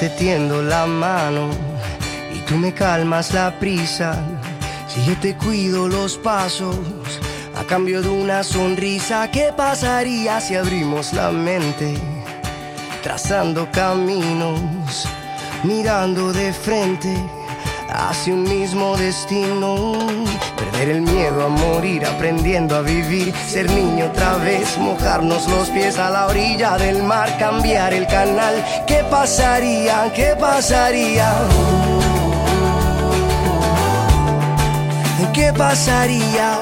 te tiendo la mano y tú me calmas la prisa. Si yo te cuido los pasos a cambio de una sonrisa, ¿qué pasaría si abrimos la mente? Trazando caminos, mirando de frente hacia un mismo destino. Perder el miedo a morir, aprendiendo a vivir, ser niño otra vez, mojarnos los pies a la orilla del mar, cambiar el canal. ¿Qué pasaría? ¿Qué pasaría? ¿Qué pasaría?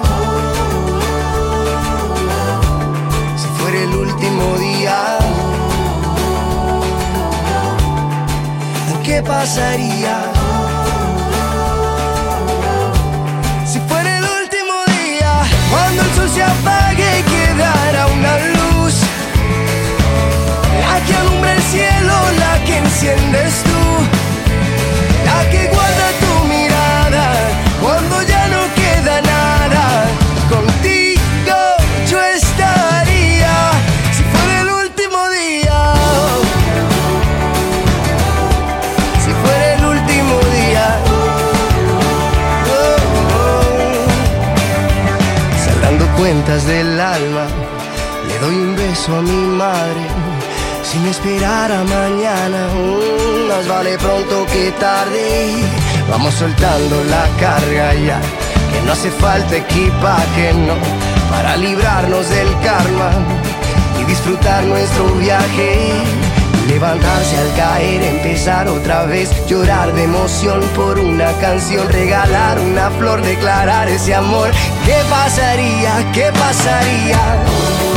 Si fuera el último día. ¿Qué pasaría? Cuentas del alma, le doy un beso a mi madre. Si me esperara mañana, mm, más vale pronto que tarde. Vamos soltando la carga ya, que no hace falta equipaje, no, para librarnos del karma y disfrutar nuestro viaje. Levantarse al caer, empezar otra vez, llorar de emoción por una canción, regalar una flor, declarar ese amor. ¿Qué pasaría? ¿Qué pasaría?